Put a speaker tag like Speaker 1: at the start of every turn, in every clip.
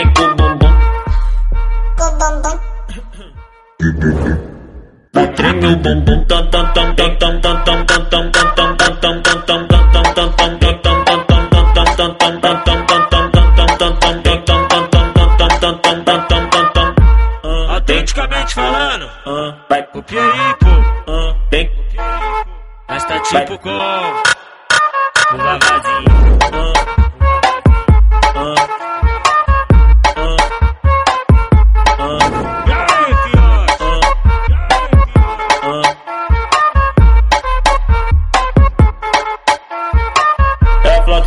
Speaker 1: vem com o bumbum. Com bumbum. Botei meu bumbum tam tam tam tam tam tam tam tam tam tam tam tam tam tam tam Autenticamente falando, vai pro Pieripo, tem Mas tá tipo com o Vavazinho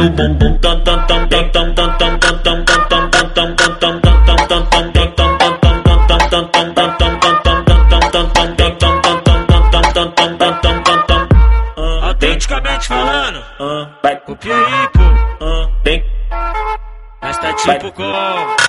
Speaker 1: meu bumbum. Tam, tam, tam, tam, tam, tam, tam, tam, tam, tam, tam, tam, tam, tam, tam. tam
Speaker 2: falando, ah, ah. vai copiar tam tam tam tam tipo tam